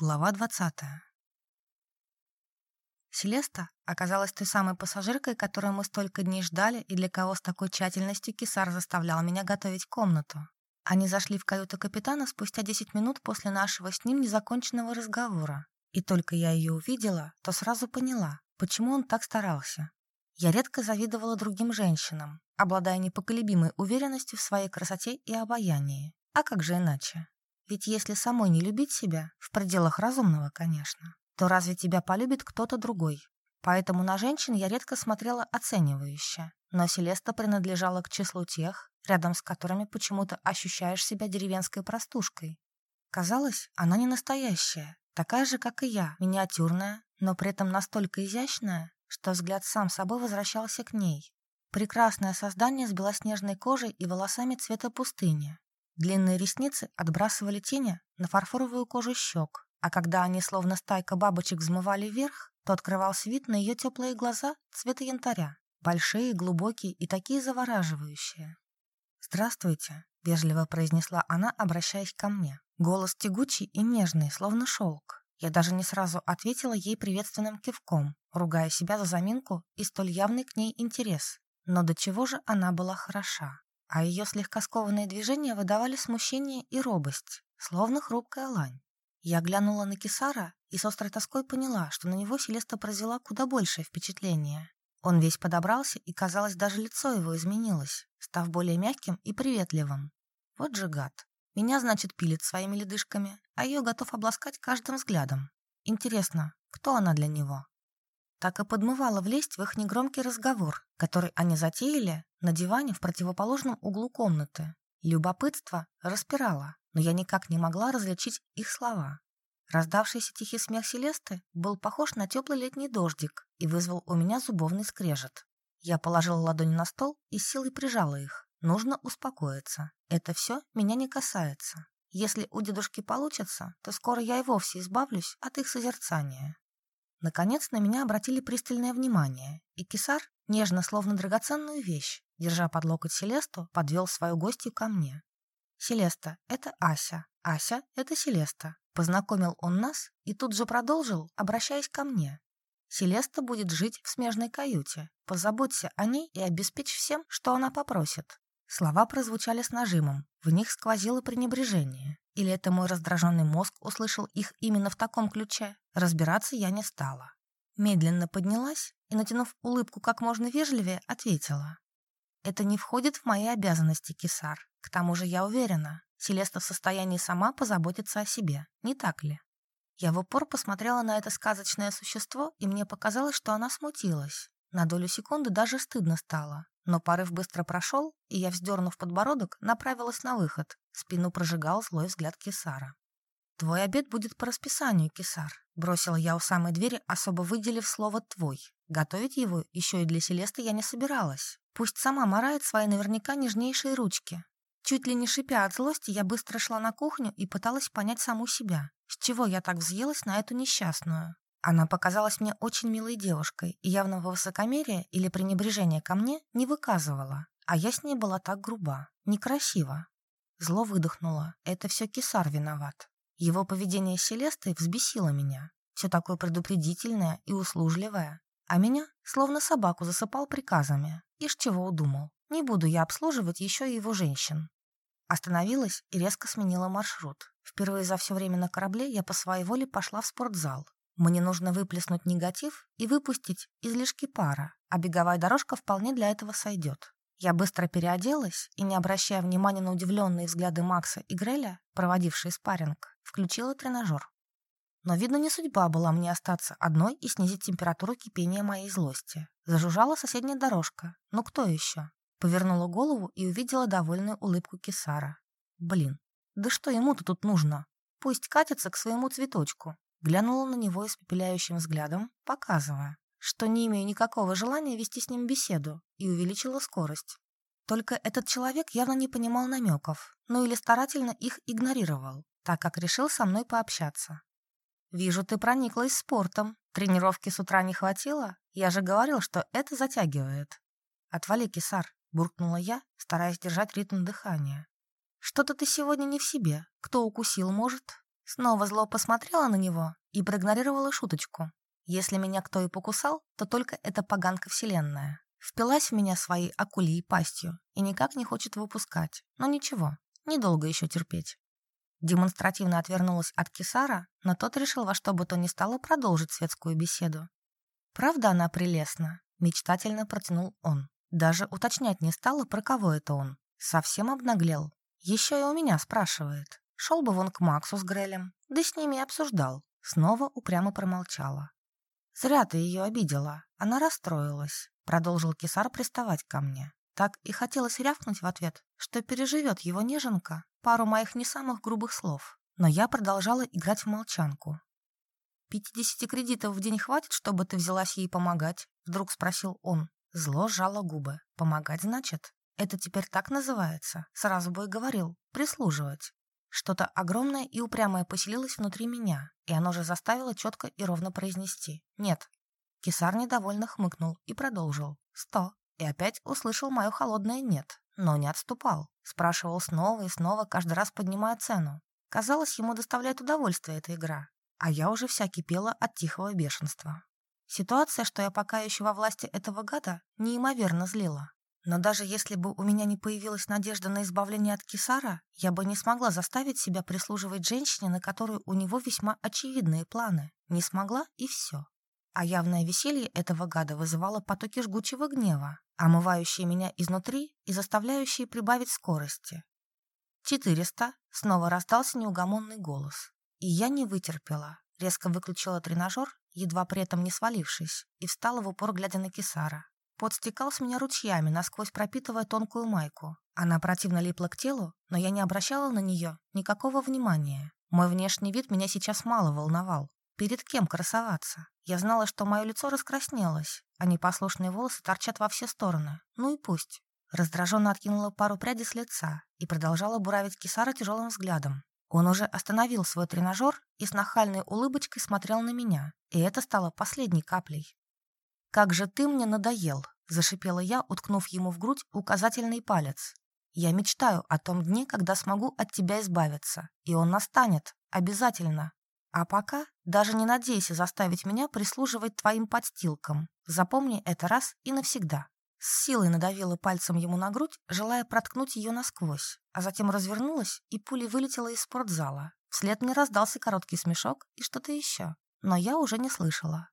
Глава 20. Селеста оказалась той самой пассажиркой, которую мы столько дней ждали и для кого с такой тщательностью Кисар заставлял меня готовить комнату. Они зашли в каюту капитана спустя 10 минут после нашего с ним незаконченного разговора. И только я ее увидела, то сразу поняла, почему он так старался. Я редко завидовала другим женщинам, обладая непоколебимой уверенностью в своей красоте и обаянии. А как же иначе? Ведь если самой не любить себя, в пределах разумного, конечно, то разве тебя полюбит кто-то другой? Поэтому на женщин я редко смотрела оценивающе. Но Селеста принадлежала к числу тех, рядом с которыми почему-то ощущаешь себя деревенской простушкой. Казалось, она не настоящая, такая же, как и я, миниатюрная, но при этом настолько изящная, что взгляд сам собой возвращался к ней. Прекрасное создание с белоснежной кожей и волосами цвета пустыни, Длинные ресницы отбрасывали тени на фарфоровую кожу щек, а когда они словно стайка бабочек взмывали вверх, то открывался вид на ее теплые глаза цвета янтаря, большие, глубокие и такие завораживающие. «Здравствуйте», — вежливо произнесла она, обращаясь ко мне. Голос тягучий и нежный, словно шелк. Я даже не сразу ответила ей приветственным кивком, ругая себя за заминку и столь явный к ней интерес. Но до чего же она была хороша а ее слегка скованные движения выдавали смущение и робость, словно хрупкая лань. Я глянула на Кисара и с острой тоской поняла, что на него Селеста произвела куда большее впечатление. Он весь подобрался, и, казалось, даже лицо его изменилось, став более мягким и приветливым. Вот же гад. Меня, значит, пилит своими ледышками, а ее готов обласкать каждым взглядом. Интересно, кто она для него? так и подмывала влезть в их негромкий разговор, который они затеяли на диване в противоположном углу комнаты. Любопытство распирало, но я никак не могла различить их слова. Раздавшийся тихий смех Селесты был похож на теплый летний дождик и вызвал у меня зубовный скрежет. Я положила ладонь на стол и силой прижала их. Нужно успокоиться. Это все меня не касается. Если у дедушки получится, то скоро я и вовсе избавлюсь от их созерцания. Наконец на меня обратили пристальное внимание, и Кисар, нежно, словно драгоценную вещь, держа под локоть Селесту, подвел свою гостью ко мне. «Селеста, это Ася. Ася, это Селеста». Познакомил он нас и тут же продолжил, обращаясь ко мне. «Селеста будет жить в смежной каюте. Позаботься о ней и обеспечь всем, что она попросит». Слова прозвучали с нажимом, в них сквозило пренебрежение. Или это мой раздраженный мозг услышал их именно в таком ключе? Разбираться я не стала. Медленно поднялась и, натянув улыбку как можно вежливее, ответила. «Это не входит в мои обязанности, Кисар. К тому же я уверена, Селеста в состоянии сама позаботиться о себе, не так ли?» Я в упор посмотрела на это сказочное существо, и мне показалось, что она смутилась. На долю секунды даже стыдно стало. Но порыв быстро прошел, и я, вздернув подбородок, направилась на выход. Спину прожигал злой взгляд Кисара. «Твой обед будет по расписанию, Кисар», — бросила я у самой двери, особо выделив слово «твой». Готовить его еще и для Селесты я не собиралась. Пусть сама морает свои наверняка нежнейшие ручки. Чуть ли не шипя от злости, я быстро шла на кухню и пыталась понять саму себя. С чего я так взъелась на эту несчастную? Она показалась мне очень милой девушкой и явного высокомерия или пренебрежения ко мне не выказывала, а я с ней была так груба, некрасиво. Зло выдохнула. Это все Кисар виноват. Его поведение с Селестой взбесило меня. Все такое предупредительное и услужливое. А меня словно собаку засыпал приказами. Ишь чего удумал. Не буду я обслуживать еще и его женщин. Остановилась и резко сменила маршрут. Впервые за все время на корабле я по своей воле пошла в спортзал. Мне нужно выплеснуть негатив и выпустить излишки пара, а беговая дорожка вполне для этого сойдет. Я быстро переоделась и, не обращая внимания на удивленные взгляды Макса и Греля, проводившие спарринг, включила тренажер. Но, видно, не судьба была мне остаться одной и снизить температуру кипения моей злости. Зажужжала соседняя дорожка. Ну кто еще? Повернула голову и увидела довольную улыбку Кисара. Блин, да что ему-то тут нужно? Пусть катится к своему цветочку. Глянула на него испепеляющим взглядом, показывая, что не имею никакого желания вести с ним беседу, и увеличила скорость. Только этот человек явно не понимал намеков, ну или старательно их игнорировал, так как решил со мной пообщаться. «Вижу, ты прониклась спортом. Тренировки с утра не хватило? Я же говорил, что это затягивает». «Отвали, кисар», — буркнула я, стараясь держать ритм дыхания. «Что-то ты сегодня не в себе. Кто укусил, может?» Снова зло посмотрела на него и проигнорировала шуточку. Если меня кто и покусал, то только эта поганка вселенная. Впилась в меня своей акулей пастью и никак не хочет выпускать. Но ничего, недолго еще терпеть. Демонстративно отвернулась от Кисара, но тот решил во что бы то ни стало продолжить светскую беседу. «Правда она прелестна?» – мечтательно протянул он. Даже уточнять не стала, про кого это он. Совсем обнаглел. Еще и у меня спрашивает. Шел бы вон к Максу с Грелем, да с ними обсуждал. Снова упрямо промолчала. «Зря ты ее обидела. Она расстроилась», — продолжил Кисар приставать ко мне. Так и хотелось рявкнуть в ответ, что переживет его неженка пару моих не самых грубых слов. Но я продолжала играть в молчанку. «Пятидесяти кредитов в день хватит, чтобы ты взялась ей помогать?» — вдруг спросил он. Зло сжало губы. «Помогать, значит? Это теперь так называется?» Сразу бы и говорил. «Прислуживать». Что-то огромное и упрямое поселилось внутри меня, и оно же заставило четко и ровно произнести «нет». Кисар недовольно хмыкнул и продолжил «сто». И опять услышал мое холодное «нет», но не отступал. Спрашивал снова и снова, каждый раз поднимая цену. Казалось, ему доставляет удовольствие эта игра, а я уже вся кипела от тихого бешенства. Ситуация, что я пока еще во власти этого гада, неимоверно злила. Но даже если бы у меня не появилась надежда на избавление от Кисара, я бы не смогла заставить себя прислуживать женщине, на которую у него весьма очевидные планы. Не смогла и все. А явное веселье этого гада вызывало потоки жгучего гнева, омывающие меня изнутри и заставляющие прибавить скорости. «Четыреста!» — снова раздался неугомонный голос. И я не вытерпела, резко выключила тренажер, едва при этом не свалившись, и встала в упор, глядя на Кисара. Пот стекал с меня ручьями, насквозь пропитывая тонкую майку. Она противно липла к телу, но я не обращала на нее никакого внимания. Мой внешний вид меня сейчас мало волновал. Перед кем красоваться? Я знала, что мое лицо раскраснелось, а непослушные волосы торчат во все стороны. Ну и пусть. Раздраженно откинула пару прядей с лица и продолжала буравить Кисара тяжелым взглядом. Он уже остановил свой тренажер и с нахальной улыбочкой смотрел на меня, и это стало последней каплей. «Как же ты мне надоел!» — зашипела я, уткнув ему в грудь указательный палец. «Я мечтаю о том дне, когда смогу от тебя избавиться, и он настанет, обязательно. А пока даже не надейся заставить меня прислуживать твоим подстилкам. Запомни это раз и навсегда». С силой надавила пальцем ему на грудь, желая проткнуть ее насквозь, а затем развернулась и пулей вылетела из спортзала. Вслед мне раздался короткий смешок и что-то еще, но я уже не слышала.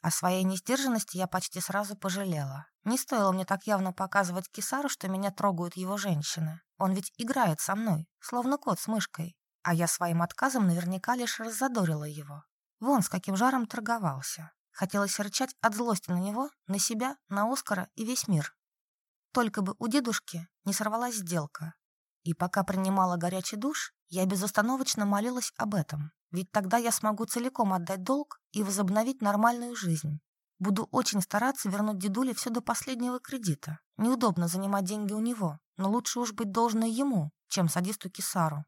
О своей несдержанности я почти сразу пожалела. Не стоило мне так явно показывать Кисару, что меня трогают его женщины. Он ведь играет со мной, словно кот с мышкой. А я своим отказом наверняка лишь раззадорила его. Вон с каким жаром торговался. Хотелось рычать от злости на него, на себя, на Оскара и весь мир. Только бы у дедушки не сорвалась сделка. И пока принимала горячий душ, я безостановочно молилась об этом. Ведь тогда я смогу целиком отдать долг и возобновить нормальную жизнь. Буду очень стараться вернуть дедуле все до последнего кредита. Неудобно занимать деньги у него, но лучше уж быть должной ему, чем садисту Кисару.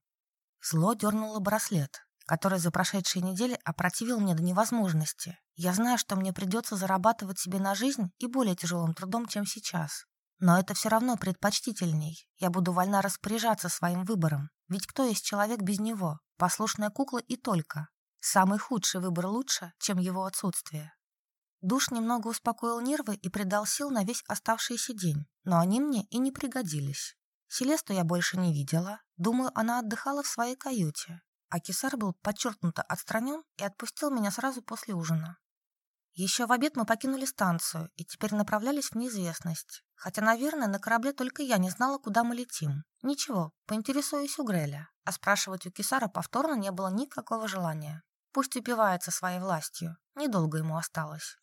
Зло дернуло браслет, который за прошедшие недели опротивил мне до невозможности. Я знаю, что мне придется зарабатывать себе на жизнь и более тяжелым трудом, чем сейчас. Но это все равно предпочтительней. Я буду вольна распоряжаться своим выбором. Ведь кто есть человек без него? Послушная кукла и только. Самый худший выбор лучше, чем его отсутствие. Душ немного успокоил нервы и придал сил на весь оставшийся день, но они мне и не пригодились. Селесту я больше не видела. Думаю, она отдыхала в своей каюте. А Кисар был подчеркнуто отстранен и отпустил меня сразу после ужина. Еще в обед мы покинули станцию и теперь направлялись в неизвестность. Хотя, наверное, на корабле только я не знала, куда мы летим. Ничего, поинтересуюсь у Греля. А спрашивать у Кисара повторно не было никакого желания. Пусть упивается своей властью. Недолго ему осталось.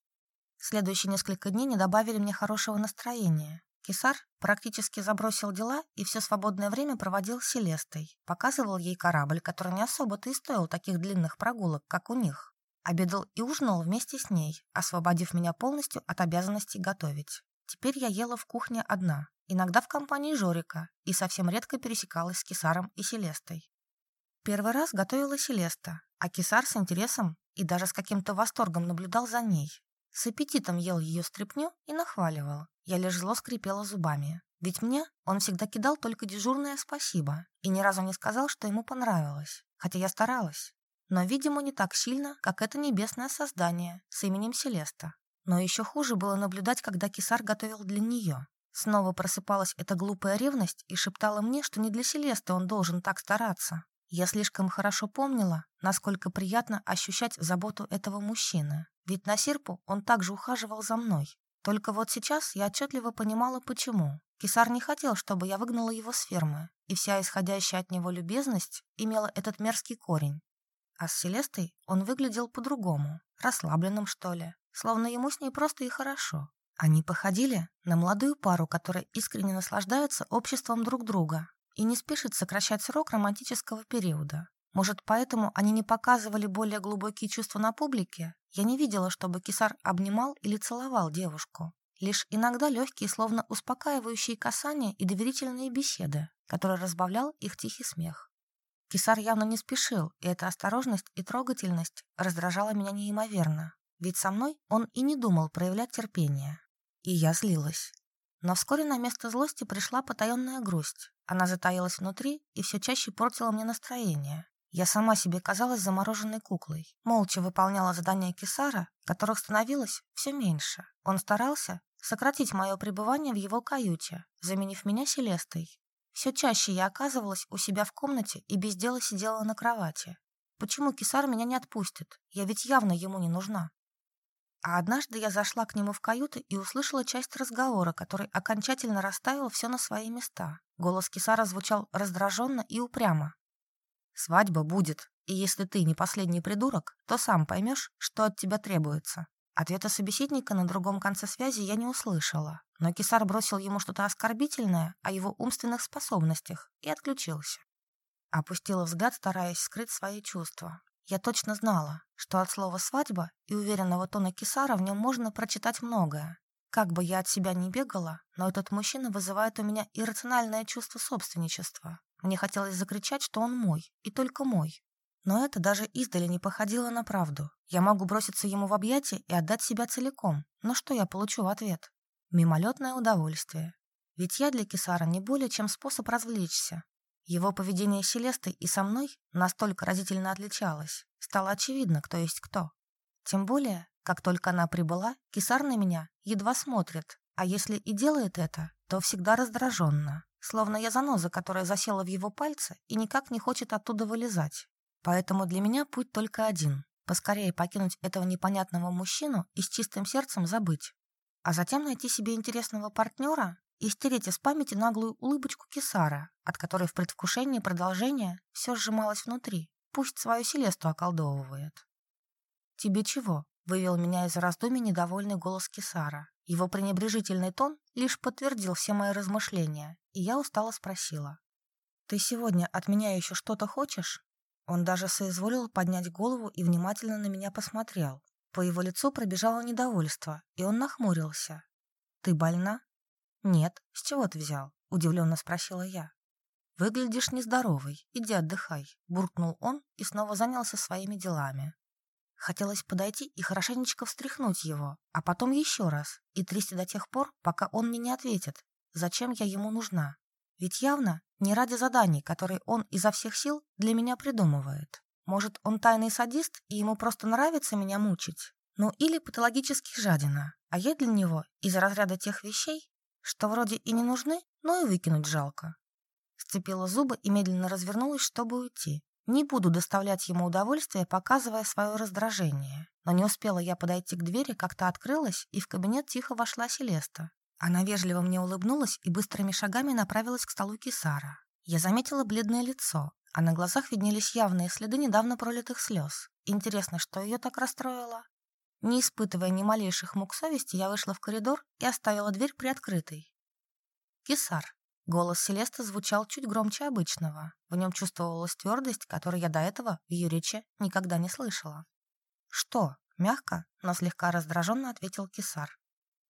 Следующие несколько дней не добавили мне хорошего настроения. Кисар практически забросил дела и все свободное время проводил с Селестой. Показывал ей корабль, который не особо-то и стоил таких длинных прогулок, как у них. Обедал и ужинал вместе с ней, освободив меня полностью от обязанностей готовить. Теперь я ела в кухне одна, иногда в компании Жорика, и совсем редко пересекалась с Кисаром и Селестой. Первый раз готовила Селеста, а Кисар с интересом и даже с каким-то восторгом наблюдал за ней. С аппетитом ел ее стряпню и нахваливал. Я лишь зло скрипела зубами. Ведь мне он всегда кидал только дежурное спасибо и ни разу не сказал, что ему понравилось, хотя я старалась. Но, видимо, не так сильно, как это небесное создание с именем Селеста. Но еще хуже было наблюдать, когда Кисар готовил для нее. Снова просыпалась эта глупая ревность и шептала мне, что не для Селесты он должен так стараться. Я слишком хорошо помнила, насколько приятно ощущать заботу этого мужчины. Ведь на Сирпу он также ухаживал за мной. Только вот сейчас я отчетливо понимала, почему. Кисар не хотел, чтобы я выгнала его с фермы, и вся исходящая от него любезность имела этот мерзкий корень. А с Селестой он выглядел по-другому, расслабленным, что ли, словно ему с ней просто и хорошо. Они походили на молодую пару, которая искренне наслаждается обществом друг друга и не спешит сокращать срок романтического периода. Может, поэтому они не показывали более глубокие чувства на публике? Я не видела, чтобы Кисар обнимал или целовал девушку. Лишь иногда легкие, словно успокаивающие касания и доверительные беседы, которые разбавлял их тихий смех. Кисар явно не спешил, и эта осторожность и трогательность раздражала меня неимоверно, ведь со мной он и не думал проявлять терпение. И я злилась. Но вскоре на место злости пришла потаенная грусть. Она затаилась внутри и все чаще портила мне настроение. Я сама себе казалась замороженной куклой. Молча выполняла задания Кисара, которых становилось все меньше. Он старался сократить мое пребывание в его каюте, заменив меня Селестой. Все чаще я оказывалась у себя в комнате и без дела сидела на кровати. Почему Кисар меня не отпустит? Я ведь явно ему не нужна. А однажды я зашла к нему в каюту и услышала часть разговора, который окончательно расставил все на свои места. Голос Кисара звучал раздраженно и упрямо. «Свадьба будет, и если ты не последний придурок, то сам поймешь, что от тебя требуется. Ответа собеседника на другом конце связи я не услышала, но Кисар бросил ему что-то оскорбительное о его умственных способностях и отключился. Опустила взгляд, стараясь скрыть свои чувства. Я точно знала, что от слова «свадьба» и уверенного тона Кисара в нем можно прочитать многое. Как бы я от себя не бегала, но этот мужчина вызывает у меня иррациональное чувство собственничества. Мне хотелось закричать, что он мой, и только мой, но это даже издали не походило на правду. Я могу броситься ему в объятия и отдать себя целиком. Но что я получу в ответ? Мимолетное удовольствие. Ведь я для Кисара не более чем способ развлечься. Его поведение с Селестой и со мной настолько разительно отличалось. Стало очевидно, кто есть кто. Тем более, как только она прибыла, Кисар на меня едва смотрит, а если и делает это, то всегда раздраженно, словно я заноза, которая засела в его пальце и никак не хочет оттуда вылезать. Поэтому для меня путь только один – поскорее покинуть этого непонятного мужчину и с чистым сердцем забыть. А затем найти себе интересного партнера и стереть из памяти наглую улыбочку Кисара, от которой в предвкушении продолжения все сжималось внутри. Пусть свою Селесту околдовывает. «Тебе чего?» – вывел меня из раздумий недовольный голос Кисара. Его пренебрежительный тон лишь подтвердил все мои размышления, и я устало спросила. «Ты сегодня от меня еще что-то хочешь?» Он даже соизволил поднять голову и внимательно на меня посмотрел. По его лицу пробежало недовольство, и он нахмурился. «Ты больна?» «Нет. С чего ты взял?» – удивленно спросила я. «Выглядишь нездоровый. Иди отдыхай», – буркнул он и снова занялся своими делами. Хотелось подойти и хорошенечко встряхнуть его, а потом еще раз, и трясти до тех пор, пока он мне не ответит, зачем я ему нужна. Ведь явно не ради заданий, которые он изо всех сил для меня придумывает. Может, он тайный садист, и ему просто нравится меня мучить? Ну, или патологически жадина, а я для него из разряда тех вещей, что вроде и не нужны, но и выкинуть жалко. Сцепила зубы и медленно развернулась, чтобы уйти. Не буду доставлять ему удовольствие, показывая свое раздражение. Но не успела я подойти к двери, как-то открылась, и в кабинет тихо вошла Селеста. Она вежливо мне улыбнулась и быстрыми шагами направилась к столу Кисара. Я заметила бледное лицо, а на глазах виднелись явные следы недавно пролитых слез. Интересно, что ее так расстроило? Не испытывая ни малейших мук совести, я вышла в коридор и оставила дверь приоткрытой. «Кисар». Голос Селесты звучал чуть громче обычного. В нем чувствовалась твердость, которой я до этого в ее речи никогда не слышала. «Что?» — мягко, но слегка раздраженно ответил Кисар.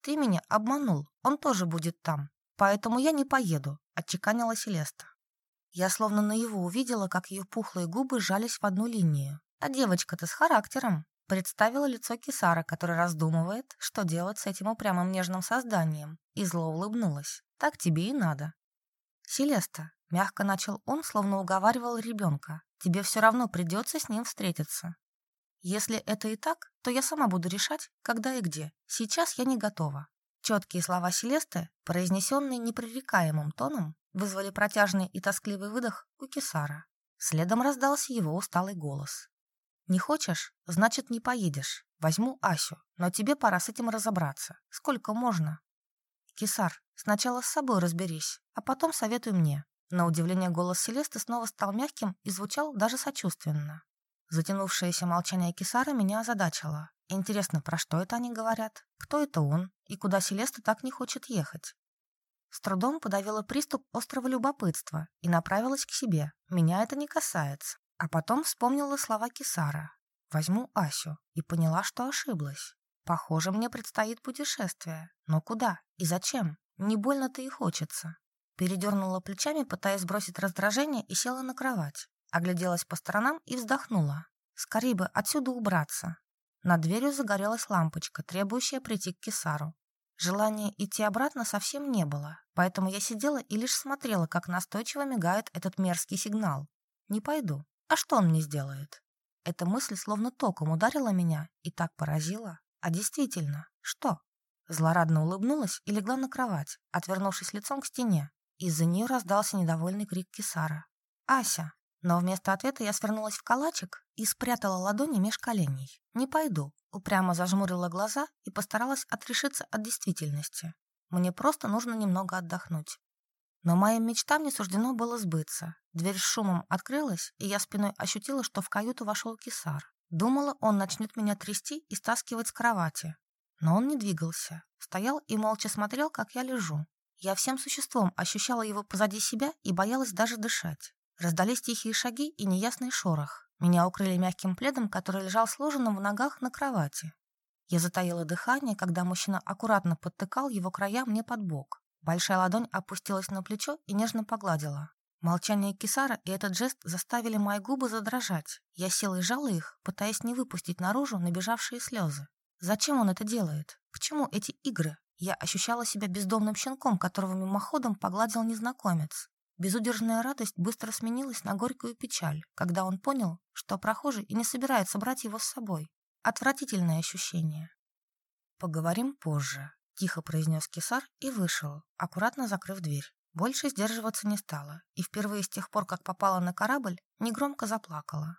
«Ты меня обманул, он тоже будет там, поэтому я не поеду», — отчеканила Селеста. Я словно наяву увидела, как ее пухлые губы сжались в одну линию. А девочка-то с характером. Представила лицо Кисара, который раздумывает, что делать с этим упрямым нежным созданием, и зло улыбнулась. «Так тебе и надо». «Селеста», — мягко начал он, словно уговаривал ребенка, «тебе все равно придется с ним встретиться. Если это и так, то я сама буду решать, когда и где. Сейчас я не готова». Четкие слова Селесты, произнесенные непререкаемым тоном, вызвали протяжный и тоскливый выдох у Кисара. Следом раздался его усталый голос. «Не хочешь? Значит, не поедешь. Возьму Асю, но тебе пора с этим разобраться. Сколько можно?» «Кисар, сначала с собой разберись, а потом советуй мне». На удивление голос Селесты снова стал мягким и звучал даже сочувственно. Затянувшееся молчание Кисара меня озадачило. Интересно, про что это они говорят? Кто это он? И куда Селеста так не хочет ехать? С трудом подавила приступ острого любопытства и направилась к себе. Меня это не касается. А потом вспомнила слова Кисара. «Возьму Асю» и поняла, что ошиблась. Похоже, мне предстоит путешествие. Но куда и зачем? Не больно-то и хочется. Передернула плечами, пытаясь сбросить раздражение, и села на кровать. Огляделась по сторонам и вздохнула. Скорее бы отсюда убраться. Над дверью загорелась лампочка, требующая прийти к Кисару. Желания идти обратно совсем не было, поэтому я сидела и лишь смотрела, как настойчиво мигает этот мерзкий сигнал. Не пойду. А что он мне сделает? Эта мысль словно током ударила меня и так поразила. А действительно, что? Злорадно улыбнулась и легла на кровать, отвернувшись лицом к стене. Из-за нее раздался недовольный крик Кисара. «Ася!» Но вместо ответа я свернулась в калачик и спрятала ладони меж коленей. «Не пойду», упрямо зажмурила глаза и постаралась отрешиться от действительности. Мне просто нужно немного отдохнуть. Но моим мечтам не суждено было сбыться. Дверь с шумом открылась, и я спиной ощутила, что в каюту вошел кисар. Думала, он начнет меня трясти и стаскивать с кровати. Но он не двигался. Стоял и молча смотрел, как я лежу. Я всем существом ощущала его позади себя и боялась даже дышать. Раздались тихие шаги и неясный шорох. Меня укрыли мягким пледом, который лежал сложенным в ногах на кровати. Я затаила дыхание, когда мужчина аккуратно подтыкал его края мне под бок. Большая ладонь опустилась на плечо и нежно погладила. Молчание Кисара и этот жест заставили мои губы задрожать. Я села и жала их, пытаясь не выпустить наружу набежавшие слезы. Зачем он это делает? К чему эти игры? Я ощущала себя бездомным щенком, которого мимоходом погладил незнакомец. Безудержная радость быстро сменилась на горькую печаль, когда он понял, что прохожий и не собирается брать его с собой. Отвратительное ощущение. «Поговорим позже», — тихо произнес Кисар и вышел, аккуратно закрыв дверь. Больше сдерживаться не стала, и впервые с тех пор, как попала на корабль, негромко заплакала.